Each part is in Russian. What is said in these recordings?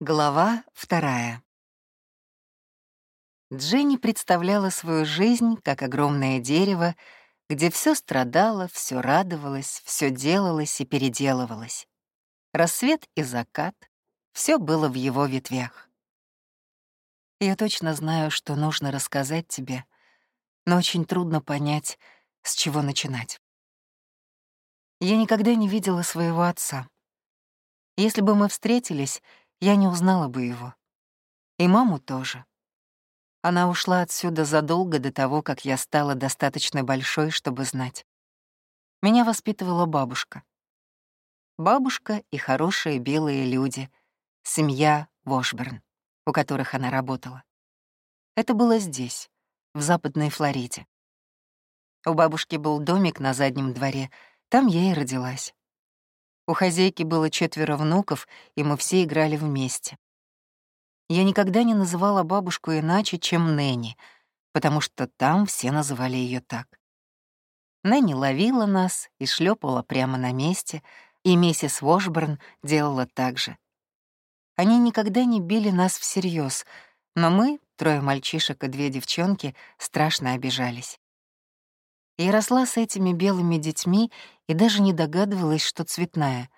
Глава вторая. Дженни представляла свою жизнь как огромное дерево, где все страдало, все радовалось, все делалось и переделывалось. Рассвет и закат — все было в его ветвях. Я точно знаю, что нужно рассказать тебе, но очень трудно понять, с чего начинать. Я никогда не видела своего отца. Если бы мы встретились, я не узнала бы его. И маму тоже. Она ушла отсюда задолго до того, как я стала достаточно большой, чтобы знать. Меня воспитывала бабушка. Бабушка и хорошие белые люди, семья Вошберн, у которых она работала. Это было здесь, в Западной Флориде. У бабушки был домик на заднем дворе, там я и родилась. У хозяйки было четверо внуков, и мы все играли вместе. Я никогда не называла бабушку иначе, чем Нэнни, потому что там все называли ее так. Нэнни ловила нас и шлепала прямо на месте, и миссис Вошборн делала так же. Они никогда не били нас всерьез, но мы, трое мальчишек и две девчонки, страшно обижались. Я росла с этими белыми детьми и даже не догадывалась, что цветная,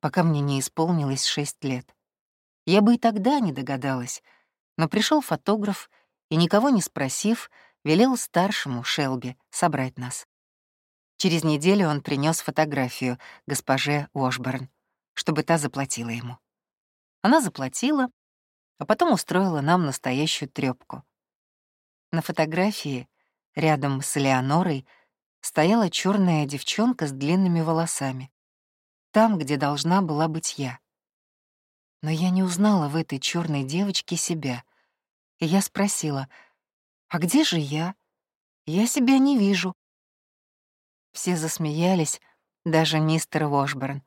пока мне не исполнилось шесть лет. Я бы и тогда не догадалась, но пришел фотограф и, никого не спросив, велел старшему, Шелби, собрать нас. Через неделю он принес фотографию госпоже Уошборн, чтобы та заплатила ему. Она заплатила, а потом устроила нам настоящую трёпку. На фотографии Рядом с Леонорой стояла черная девчонка с длинными волосами. Там, где должна была быть я. Но я не узнала в этой черной девочке себя. И я спросила, «А где же я? Я себя не вижу». Все засмеялись, даже мистер Вошборн.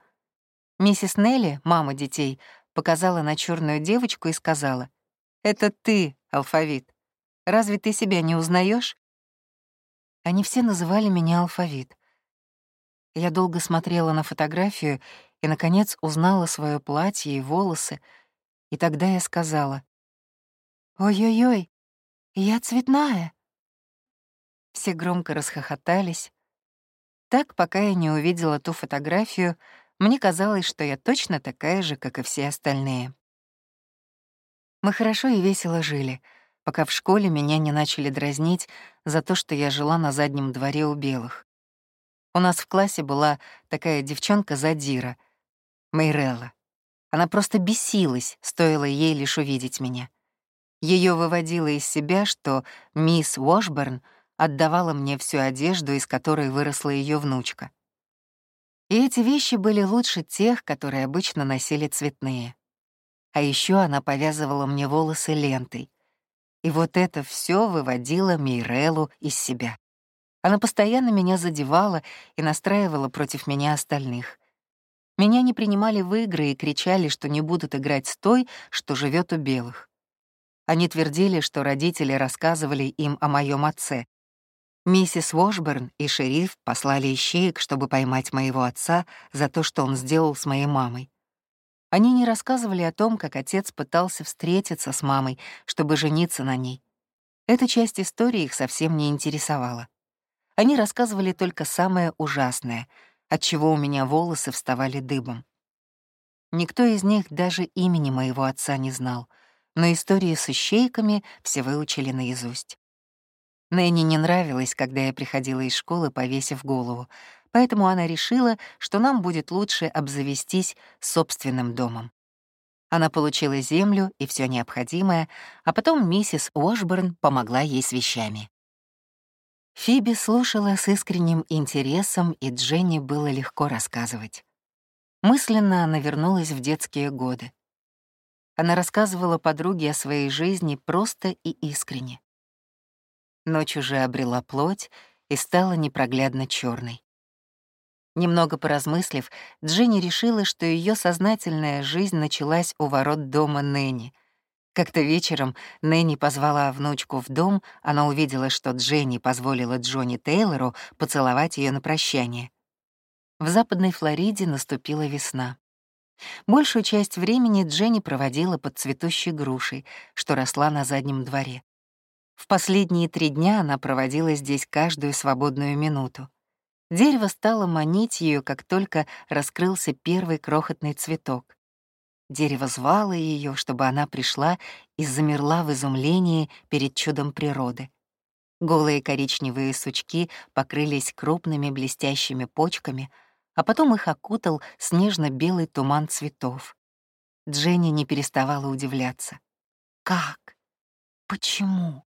Миссис Нелли, мама детей, показала на черную девочку и сказала, «Это ты, алфавит. Разве ты себя не узнаешь? Они все называли меня алфавит. Я долго смотрела на фотографию и, наконец, узнала свое платье и волосы, и тогда я сказала, «Ой-ой-ой, я цветная». Все громко расхохотались. Так, пока я не увидела ту фотографию, мне казалось, что я точно такая же, как и все остальные. Мы хорошо и весело жили — пока в школе меня не начали дразнить за то, что я жила на заднем дворе у белых. У нас в классе была такая девчонка Задира, Мейрелла. Она просто бесилась, стоило ей лишь увидеть меня. Ее выводило из себя, что мисс Уошборн отдавала мне всю одежду, из которой выросла ее внучка. И эти вещи были лучше тех, которые обычно носили цветные. А еще она повязывала мне волосы лентой, и вот это все выводило Мейреллу из себя. Она постоянно меня задевала и настраивала против меня остальных. Меня не принимали в игры и кричали, что не будут играть с той, что живет у белых. Они твердили, что родители рассказывали им о моем отце. Миссис Вошберн и шериф послали ищеек, чтобы поймать моего отца за то, что он сделал с моей мамой. Они не рассказывали о том, как отец пытался встретиться с мамой, чтобы жениться на ней. Эта часть истории их совсем не интересовала. Они рассказывали только самое ужасное, от чего у меня волосы вставали дыбом. Никто из них даже имени моего отца не знал, но истории с ищейками все выучили наизусть. Нэнни не нравилось, когда я приходила из школы, повесив голову, поэтому она решила, что нам будет лучше обзавестись собственным домом. Она получила землю и все необходимое, а потом миссис Уошборн помогла ей с вещами. Фиби слушала с искренним интересом, и Дженни было легко рассказывать. Мысленно она вернулась в детские годы. Она рассказывала подруге о своей жизни просто и искренне. Ночь уже обрела плоть и стала непроглядно черной. Немного поразмыслив, Дженни решила, что ее сознательная жизнь началась у ворот дома Нэнни. Как-то вечером Нэнни позвала внучку в дом, она увидела, что Дженни позволила Джонни Тейлору поцеловать ее на прощание. В Западной Флориде наступила весна. Большую часть времени Дженни проводила под цветущей грушей, что росла на заднем дворе. В последние три дня она проводила здесь каждую свободную минуту. Дерево стало манить ее, как только раскрылся первый крохотный цветок. Дерево звало ее, чтобы она пришла и замерла в изумлении перед чудом природы. Голые коричневые сучки покрылись крупными блестящими почками, а потом их окутал снежно-белый туман цветов. Дженни не переставала удивляться. Как? Почему?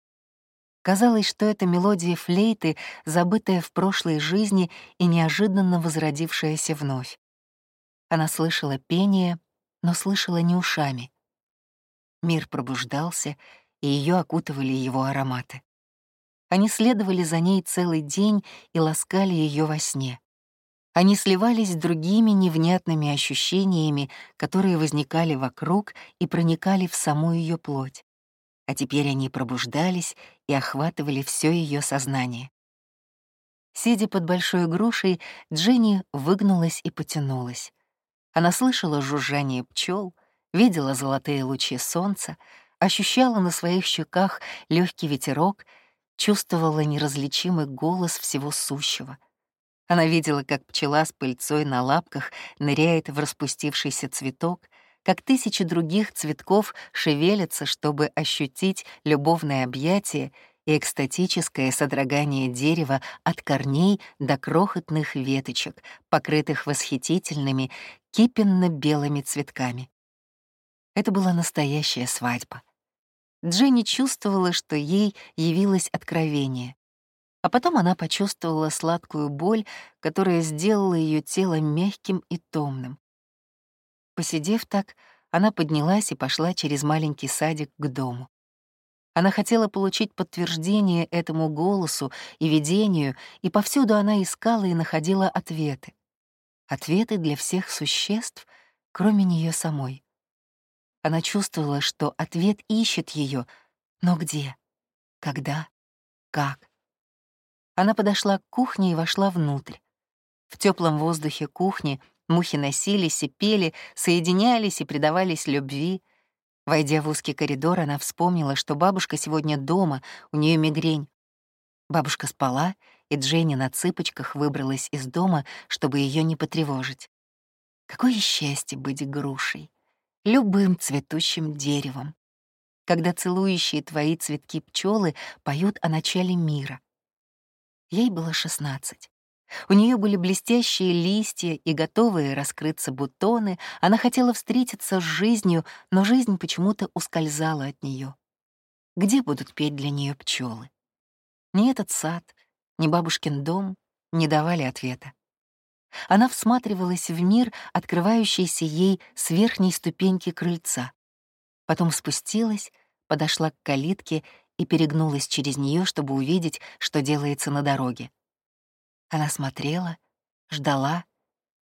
Казалось, что это мелодия флейты, забытая в прошлой жизни и неожиданно возродившаяся вновь. Она слышала пение, но слышала не ушами. Мир пробуждался, и ее окутывали его ароматы. Они следовали за ней целый день и ласкали ее во сне. Они сливались с другими невнятными ощущениями, которые возникали вокруг и проникали в саму ее плоть а теперь они пробуждались и охватывали все ее сознание. Сидя под большой грушей, Дженни выгнулась и потянулась. Она слышала жужжание пчел, видела золотые лучи солнца, ощущала на своих щеках легкий ветерок, чувствовала неразличимый голос всего сущего. Она видела, как пчела с пыльцой на лапках ныряет в распустившийся цветок, как тысячи других цветков шевелятся, чтобы ощутить любовное объятие и экстатическое содрогание дерева от корней до крохотных веточек, покрытых восхитительными кипенно-белыми цветками. Это была настоящая свадьба. Дженни чувствовала, что ей явилось откровение. А потом она почувствовала сладкую боль, которая сделала ее тело мягким и томным. Посидев так, она поднялась и пошла через маленький садик к дому. Она хотела получить подтверждение этому голосу и видению, и повсюду она искала и находила ответы. Ответы для всех существ, кроме нее самой. Она чувствовала, что ответ ищет ее, но где? Когда? Как? Она подошла к кухне и вошла внутрь. В теплом воздухе кухни Мухи носились и пели, соединялись и предавались любви. Войдя в узкий коридор, она вспомнила, что бабушка сегодня дома, у нее мигрень. Бабушка спала, и Дженни на цыпочках выбралась из дома, чтобы ее не потревожить. Какое счастье быть грушей, любым цветущим деревом, когда целующие твои цветки пчелы поют о начале мира. Ей было шестнадцать. У нее были блестящие листья и готовые раскрыться бутоны. Она хотела встретиться с жизнью, но жизнь почему-то ускользала от нее. Где будут петь для нее пчелы? Ни этот сад, ни бабушкин дом не давали ответа. Она всматривалась в мир, открывающийся ей с верхней ступеньки крыльца. Потом спустилась, подошла к калитке и перегнулась через нее, чтобы увидеть, что делается на дороге. Она смотрела, ждала,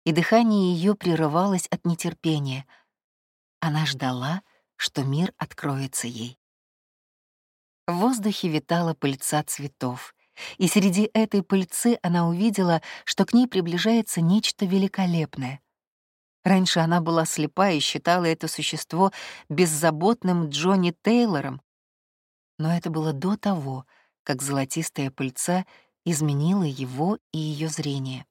и дыхание ее прерывалось от нетерпения. Она ждала, что мир откроется ей. В воздухе витала пыльца цветов, и среди этой пыльцы она увидела, что к ней приближается нечто великолепное. Раньше она была слепа и считала это существо беззаботным Джонни Тейлором, но это было до того, как золотистая пыльца изменила его и ее зрение.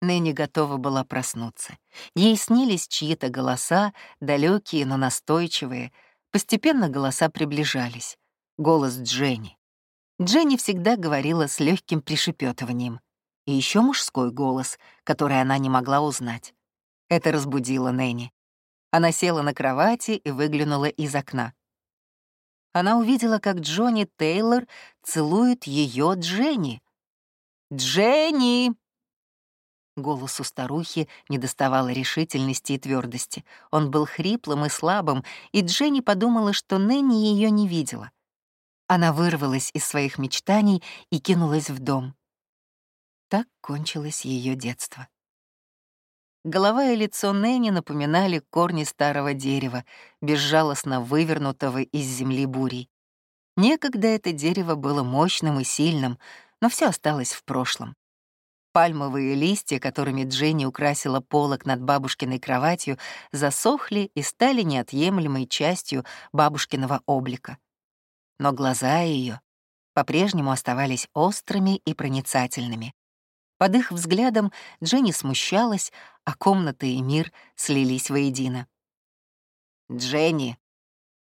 Нэнни готова была проснуться. Ей снились чьи-то голоса, далекие, но настойчивые. Постепенно голоса приближались. Голос Дженни. Дженни всегда говорила с легким пришепетыванием. И еще мужской голос, который она не могла узнать. Это разбудило Нэнни. Она села на кровати и выглянула из окна она увидела, как Джонни Тейлор целует ее Дженни. «Дженни!» Голос у старухи не доставало решительности и твердости. Он был хриплым и слабым, и Дженни подумала, что Нэнни ее не видела. Она вырвалась из своих мечтаний и кинулась в дом. Так кончилось ее детство. Голова и лицо Нэнни напоминали корни старого дерева, безжалостно вывернутого из земли бурей. Некогда это дерево было мощным и сильным, но все осталось в прошлом. Пальмовые листья, которыми Дженни украсила полок над бабушкиной кроватью, засохли и стали неотъемлемой частью бабушкиного облика. Но глаза ее по-прежнему оставались острыми и проницательными. Под их взглядом Дженни смущалась, а комната и мир слились воедино. «Дженни,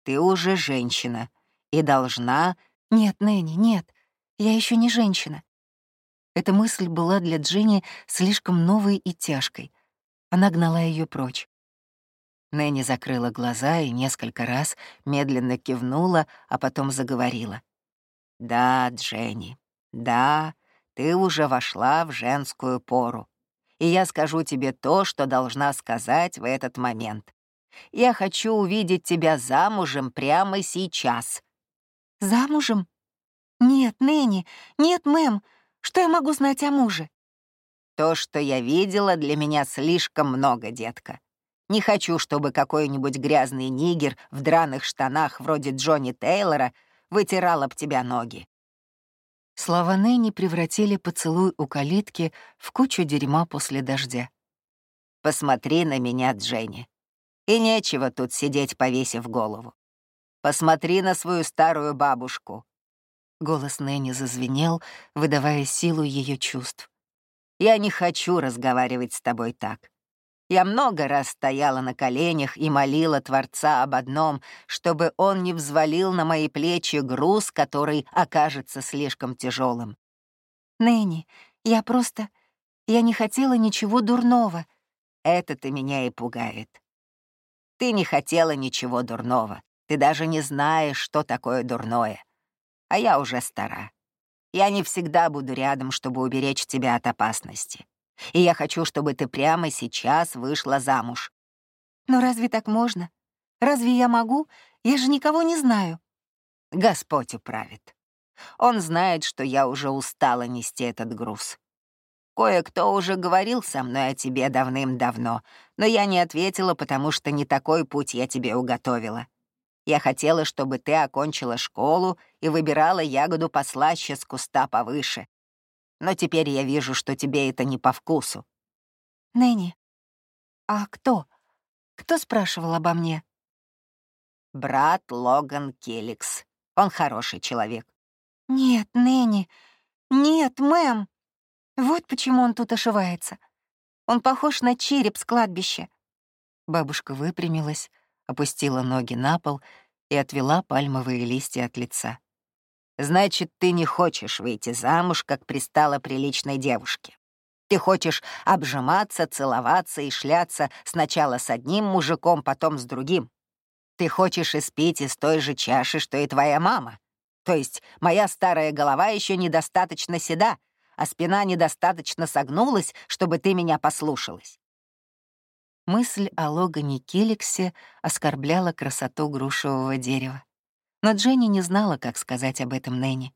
ты уже женщина и должна...» «Нет, Нэнни, нет, я еще не женщина. Эта мысль была для Дженни слишком новой и тяжкой. Она гнала ее прочь. Нэнни закрыла глаза и несколько раз медленно кивнула, а потом заговорила. «Да, Дженни, да, ты уже вошла в женскую пору. И я скажу тебе то, что должна сказать в этот момент. Я хочу увидеть тебя замужем прямо сейчас». «Замужем? Нет, Нэнни, нет, мэм, что я могу знать о муже? То, что я видела, для меня слишком много, детка. Не хочу, чтобы какой-нибудь грязный нигер в драных штанах вроде Джонни Тейлора вытирал об тебя ноги. Слова Нэнни превратили поцелуй у калитки в кучу дерьма после дождя. «Посмотри на меня, Дженни. И нечего тут сидеть, повесив голову. Посмотри на свою старую бабушку. Голос Нэнни зазвенел, выдавая силу ее чувств. «Я не хочу разговаривать с тобой так. Я много раз стояла на коленях и молила Творца об одном, чтобы он не взвалил на мои плечи груз, который окажется слишком тяжелым. «Нэнни, я просто... Я не хотела ничего дурного». «Это-то меня и пугает. Ты не хотела ничего дурного. Ты даже не знаешь, что такое дурное а я уже стара. Я не всегда буду рядом, чтобы уберечь тебя от опасности. И я хочу, чтобы ты прямо сейчас вышла замуж. Но разве так можно? Разве я могу? Я же никого не знаю. Господь управит. Он знает, что я уже устала нести этот груз. Кое-кто уже говорил со мной о тебе давным-давно, но я не ответила, потому что не такой путь я тебе уготовила. Я хотела, чтобы ты окончила школу и выбирала ягоду послаще с куста повыше. Но теперь я вижу, что тебе это не по вкусу. Нэнни, а кто? Кто спрашивал обо мне? Брат Логан Келликс. Он хороший человек. Нет, Нэнни, нет, мэм. Вот почему он тут ошивается. Он похож на череп с кладбища. Бабушка выпрямилась, опустила ноги на пол и отвела пальмовые листья от лица. «Значит, ты не хочешь выйти замуж, как пристала приличной девушке. Ты хочешь обжиматься, целоваться и шляться сначала с одним мужиком, потом с другим. Ты хочешь испить из той же чаши, что и твоя мама. То есть моя старая голова еще недостаточно седа, а спина недостаточно согнулась, чтобы ты меня послушалась. Мысль о Логане Келиксе оскорбляла красоту грушевого дерева. Но Дженни не знала, как сказать об этом Нэнни.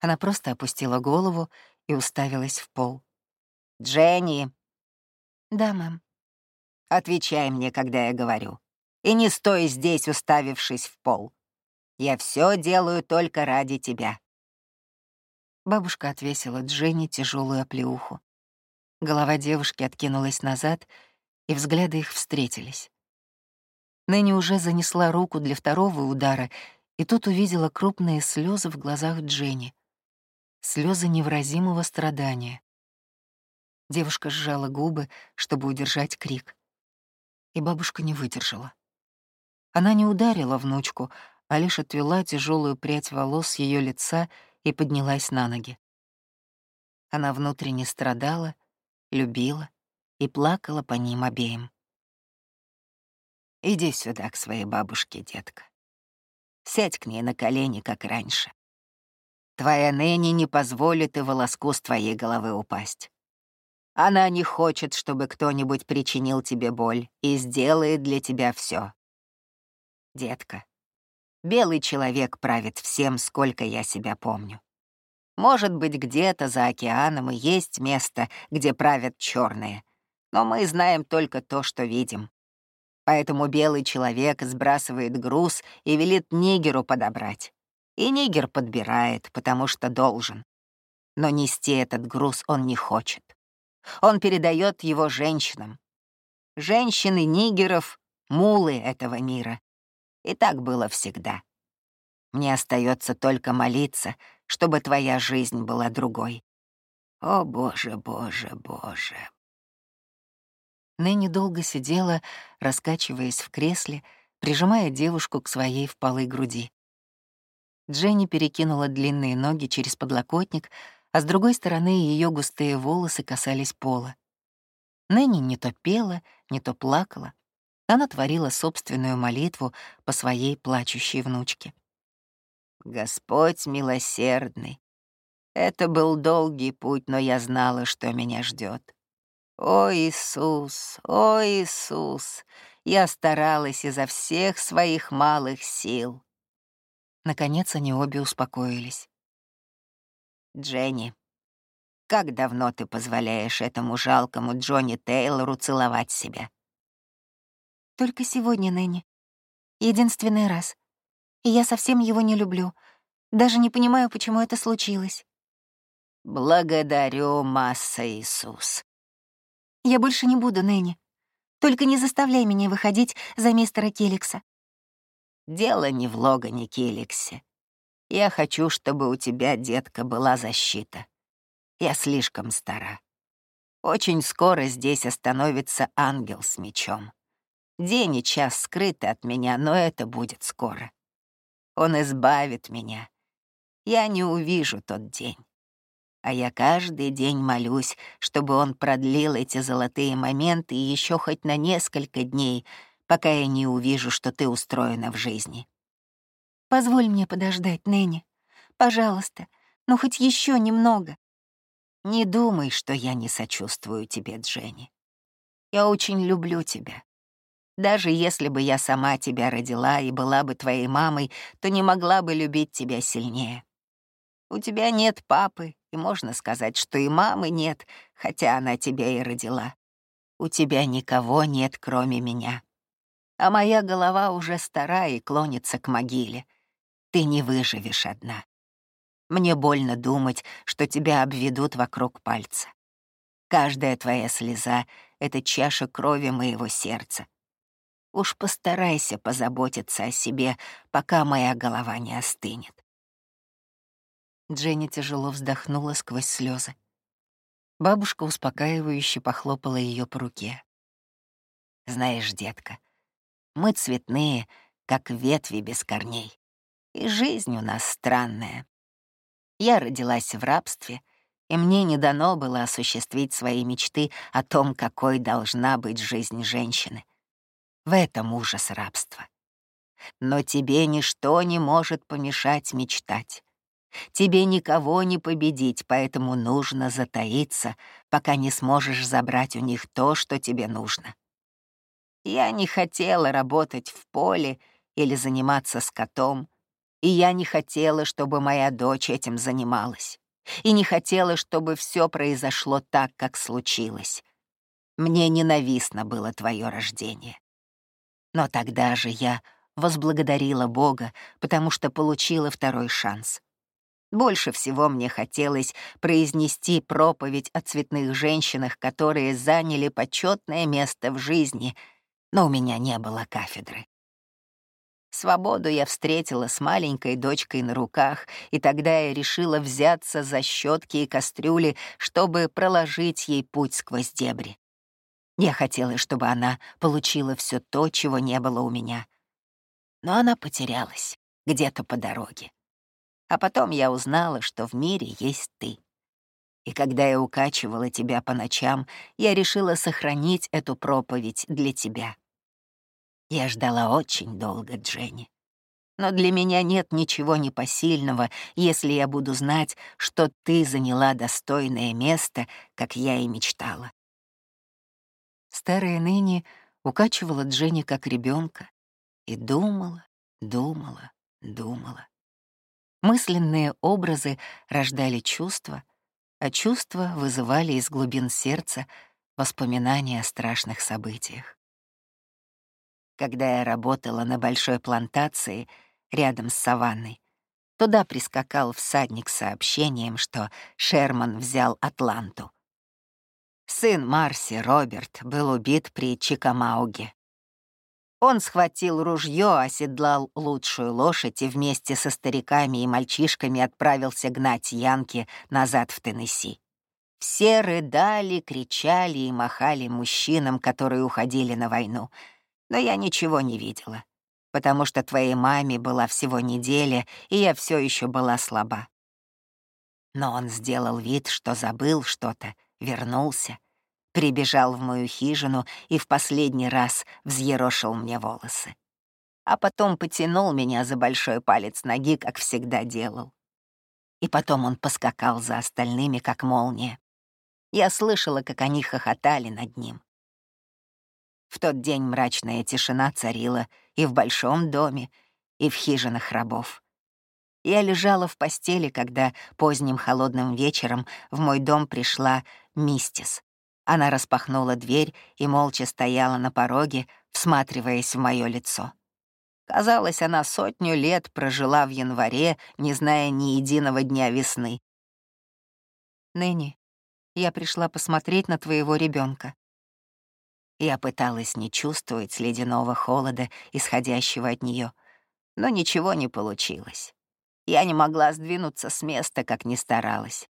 Она просто опустила голову и уставилась в пол. «Дженни!» «Да, мэм». «Отвечай мне, когда я говорю. И не стой здесь, уставившись в пол. Я все делаю только ради тебя». Бабушка отвесила Дженни тяжелую оплеуху. Голова девушки откинулась назад, и взгляды их встретились. Нэнни уже занесла руку для второго удара, и тут увидела крупные слезы в глазах Дженни. Слезы невыразимого страдания. Девушка сжала губы, чтобы удержать крик. И бабушка не выдержала. Она не ударила внучку, а лишь отвела тяжелую прядь волос с ее лица и поднялась на ноги. Она внутренне страдала, любила, и плакала по ним обеим. «Иди сюда к своей бабушке, детка. Сядь к ней на колени, как раньше. Твоя Нэнни не позволит и волоску с твоей головы упасть. Она не хочет, чтобы кто-нибудь причинил тебе боль и сделает для тебя все. Детка, белый человек правит всем, сколько я себя помню. Может быть, где-то за океаном и есть место, где правят черные, но мы знаем только то, что видим. Поэтому белый человек сбрасывает груз и велит нигеру подобрать. И нигер подбирает, потому что должен. Но нести этот груз он не хочет. Он передает его женщинам. Женщины нигеров — мулы этого мира. И так было всегда. Мне остается только молиться, чтобы твоя жизнь была другой. О, Боже, Боже, Боже. Нэнни долго сидела, раскачиваясь в кресле, прижимая девушку к своей впалой груди. Дженни перекинула длинные ноги через подлокотник, а с другой стороны ее густые волосы касались пола. Нэнни не то пела, не то плакала. Она творила собственную молитву по своей плачущей внучке. «Господь милосердный, это был долгий путь, но я знала, что меня ждет. О, Иисус, о, Иисус, я старалась изо всех своих малых сил». Наконец они обе успокоились. Дженни, как давно ты позволяешь этому жалкому Джонни Тейлору целовать себя? Только сегодня, Нэнни. Единственный раз. И я совсем его не люблю. Даже не понимаю, почему это случилось. Благодарю, Масса Иисус. Я больше не буду, Нэнни. Только не заставляй меня выходить за мистера Келликса. Дело не в Логане Келликсе. Я хочу, чтобы у тебя, детка, была защита. Я слишком стара. Очень скоро здесь остановится ангел с мечом. День и час скрыты от меня, но это будет скоро. Он избавит меня. Я не увижу тот день. А я каждый день молюсь, чтобы он продлил эти золотые моменты еще хоть на несколько дней, пока я не увижу, что ты устроена в жизни. Позволь мне подождать, Нэнни. Пожалуйста, ну хоть еще немного. Не думай, что я не сочувствую тебе, Дженни. Я очень люблю тебя. Даже если бы я сама тебя родила и была бы твоей мамой, то не могла бы любить тебя сильнее. У тебя нет папы, и можно сказать, что и мамы нет, хотя она тебя и родила. У тебя никого нет, кроме меня. А моя голова уже стара и клонится к могиле. Ты не выживешь одна. Мне больно думать, что тебя обведут вокруг пальца. Каждая твоя слеза — это чаша крови моего сердца. Уж постарайся позаботиться о себе, пока моя голова не остынет. Дженни тяжело вздохнула сквозь слезы. Бабушка успокаивающе похлопала ее по руке. «Знаешь, детка, мы цветные, как ветви без корней. И жизнь у нас странная. Я родилась в рабстве, и мне не дано было осуществить свои мечты о том, какой должна быть жизнь женщины. В этом ужас рабства. Но тебе ничто не может помешать мечтать. Тебе никого не победить, поэтому нужно затаиться, пока не сможешь забрать у них то, что тебе нужно. Я не хотела работать в поле или заниматься скотом, и я не хотела, чтобы моя дочь этим занималась. И не хотела, чтобы все произошло так, как случилось. Мне ненавистно было твое рождение. Но тогда же я возблагодарила Бога, потому что получила второй шанс. Больше всего мне хотелось произнести проповедь о цветных женщинах, которые заняли почетное место в жизни, но у меня не было кафедры. Свободу я встретила с маленькой дочкой на руках, и тогда я решила взяться за щетки и кастрюли, чтобы проложить ей путь сквозь дебри. Я хотела, чтобы она получила все то, чего не было у меня. Но она потерялась где-то по дороге. А потом я узнала, что в мире есть ты. И когда я укачивала тебя по ночам, я решила сохранить эту проповедь для тебя. Я ждала очень долго, Дженни. Но для меня нет ничего непосильного, если я буду знать, что ты заняла достойное место, как я и мечтала. Старая ныне укачивала Дженни как ребенка и думала, думала, думала. Мысленные образы рождали чувства, а чувства вызывали из глубин сердца воспоминания о страшных событиях. Когда я работала на большой плантации рядом с саванной, Туда прискакал всадник с сообщением, что Шерман взял Атланту. Сын Марси, Роберт, был убит при Чикамауге. Он схватил ружье, оседлал лучшую лошадь и вместе со стариками и мальчишками отправился гнать Янки назад в Теннесси. Все рыдали, кричали и махали мужчинам, которые уходили на войну. Но я ничего не видела, потому что твоей маме была всего неделя, и я все еще была слаба. Но он сделал вид, что забыл что-то, вернулся, прибежал в мою хижину и в последний раз взъерошил мне волосы. А потом потянул меня за большой палец ноги, как всегда делал. И потом он поскакал за остальными, как молния. Я слышала, как они хохотали над ним. В тот день мрачная тишина царила и в большом доме, и в хижинах рабов. Я лежала в постели, когда поздним холодным вечером в мой дом пришла Мистис. Она распахнула дверь и молча стояла на пороге, всматриваясь в мое лицо. Казалось, она сотню лет прожила в январе, не зная ни единого дня весны. «Нэнни, я пришла посмотреть на твоего ребенка. Я пыталась не чувствовать ледяного холода, исходящего от нее, но ничего не получилось. Я не могла сдвинуться с места, как ни старалась.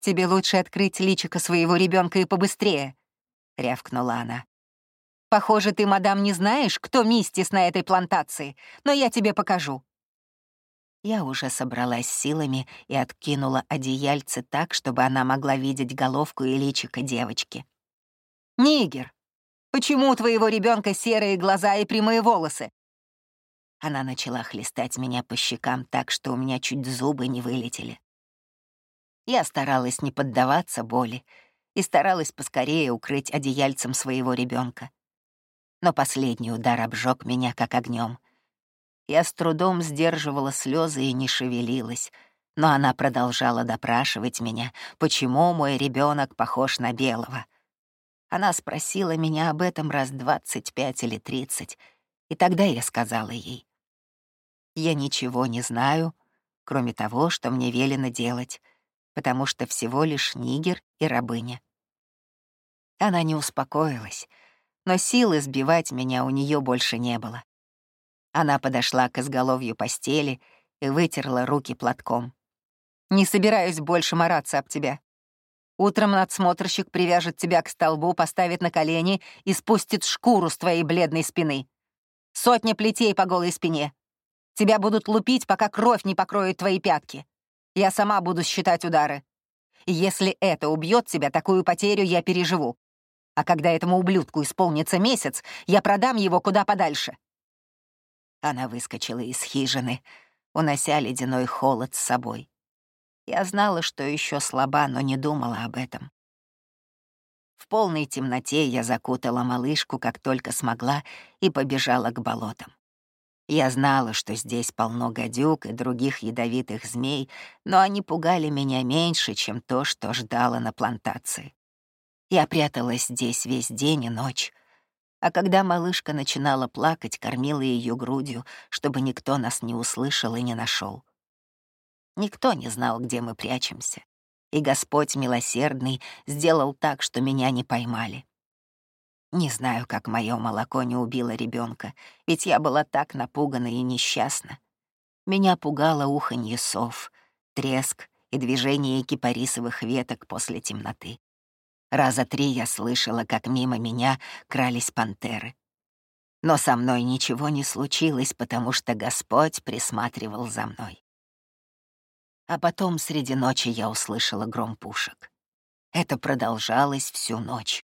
«Тебе лучше открыть личико своего ребенка и побыстрее», — рявкнула она. «Похоже, ты, мадам, не знаешь, кто мистис на этой плантации, но я тебе покажу». Я уже собралась силами и откинула одеяльце так, чтобы она могла видеть головку и личико девочки. «Нигер, почему у твоего ребенка серые глаза и прямые волосы?» Она начала хлестать меня по щекам так, что у меня чуть зубы не вылетели. Я старалась не поддаваться боли и старалась поскорее укрыть одеяльцем своего ребенка. Но последний удар обжег меня как огнем. Я с трудом сдерживала слезы и не шевелилась, но она продолжала допрашивать меня, почему мой ребенок похож на белого. Она спросила меня об этом раз двадцать пять или тридцать, и тогда я сказала ей. Я ничего не знаю, кроме того, что мне велено делать, потому что всего лишь нигер и рабыня. Она не успокоилась, но силы сбивать меня у нее больше не было. Она подошла к изголовью постели и вытерла руки платком. «Не собираюсь больше мараться об тебя. Утром надсмотрщик привяжет тебя к столбу, поставит на колени и спустит шкуру с твоей бледной спины. Сотня плетей по голой спине. Тебя будут лупить, пока кровь не покроет твои пятки. Я сама буду считать удары. Если это убьет тебя, такую потерю я переживу. А когда этому ублюдку исполнится месяц, я продам его куда подальше. Она выскочила из хижины, унося ледяной холод с собой. Я знала, что еще слаба, но не думала об этом. В полной темноте я закутала малышку, как только смогла, и побежала к болотам. Я знала, что здесь полно гадюк и других ядовитых змей, но они пугали меня меньше, чем то, что ждало на плантации. Я пряталась здесь весь день и ночь, а когда малышка начинала плакать, кормила ее грудью, чтобы никто нас не услышал и не нашел. Никто не знал, где мы прячемся, и Господь милосердный сделал так, что меня не поймали. Не знаю, как мое молоко не убило ребенка, ведь я была так напугана и несчастна. Меня пугало уханье сов, треск и движение кипарисовых веток после темноты. Раза три я слышала, как мимо меня крались пантеры. Но со мной ничего не случилось, потому что Господь присматривал за мной. А потом среди ночи я услышала гром пушек. Это продолжалось всю ночь.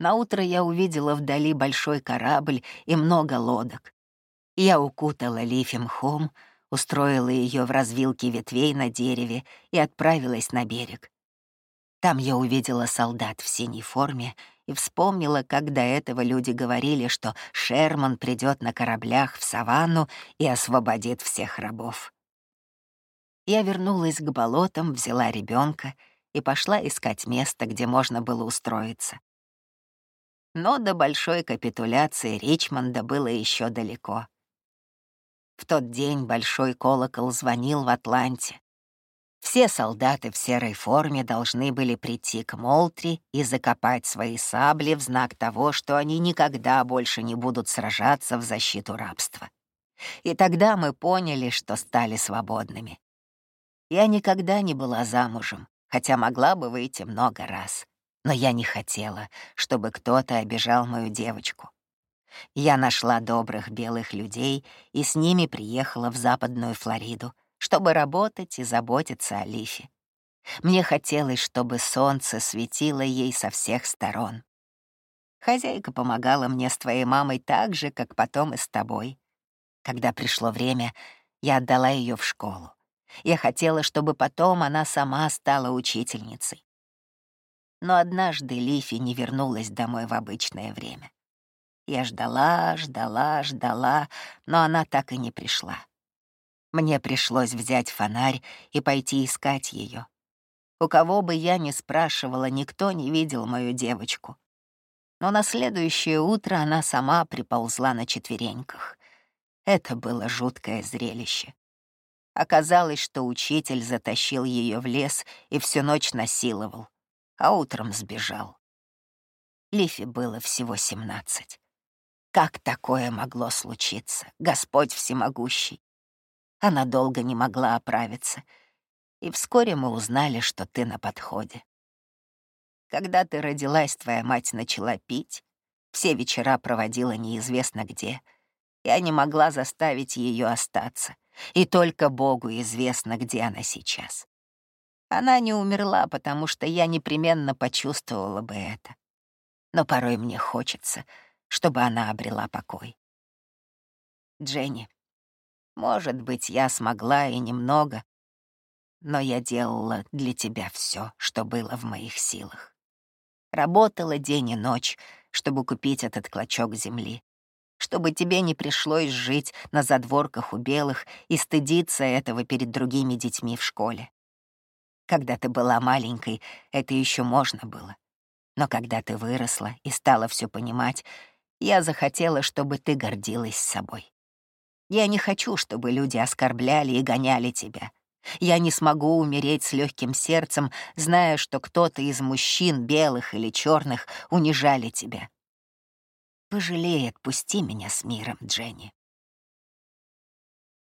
Наутро я увидела вдали большой корабль и много лодок. Я укутала Лифи мхом, устроила ее в развилке ветвей на дереве и отправилась на берег. Там я увидела солдат в синей форме и вспомнила, как до этого люди говорили, что Шерман придет на кораблях в саванну и освободит всех рабов. Я вернулась к болотам, взяла ребенка и пошла искать место, где можно было устроиться. Но до большой капитуляции Ричмонда было еще далеко. В тот день большой колокол звонил в Атланте. Все солдаты в серой форме должны были прийти к Молтри и закопать свои сабли в знак того, что они никогда больше не будут сражаться в защиту рабства. И тогда мы поняли, что стали свободными. Я никогда не была замужем, хотя могла бы выйти много раз. Но я не хотела, чтобы кто-то обижал мою девочку. Я нашла добрых белых людей и с ними приехала в Западную Флориду, чтобы работать и заботиться о Лифе. Мне хотелось, чтобы солнце светило ей со всех сторон. Хозяйка помогала мне с твоей мамой так же, как потом и с тобой. Когда пришло время, я отдала ее в школу. Я хотела, чтобы потом она сама стала учительницей. Но однажды Лифи не вернулась домой в обычное время. Я ждала, ждала, ждала, но она так и не пришла. Мне пришлось взять фонарь и пойти искать ее. У кого бы я ни спрашивала, никто не видел мою девочку. Но на следующее утро она сама приползла на четвереньках. Это было жуткое зрелище. Оказалось, что учитель затащил ее в лес и всю ночь насиловал, а утром сбежал. Лифи было всего семнадцать. Как такое могло случиться, Господь всемогущий? Она долго не могла оправиться, и вскоре мы узнали, что ты на подходе. Когда ты родилась, твоя мать начала пить, все вечера проводила неизвестно где — я не могла заставить ее остаться, и только Богу известно, где она сейчас. Она не умерла, потому что я непременно почувствовала бы это. Но порой мне хочется, чтобы она обрела покой. Дженни, может быть, я смогла и немного, но я делала для тебя все, что было в моих силах. Работала день и ночь, чтобы купить этот клочок земли чтобы тебе не пришлось жить на задворках у белых и стыдиться этого перед другими детьми в школе. Когда ты была маленькой, это еще можно было. Но когда ты выросла и стала все понимать, я захотела, чтобы ты гордилась собой. Я не хочу, чтобы люди оскорбляли и гоняли тебя. Я не смогу умереть с легким сердцем, зная, что кто-то из мужчин, белых или черных, унижали тебя. Пожалей, отпусти меня с миром, Дженни.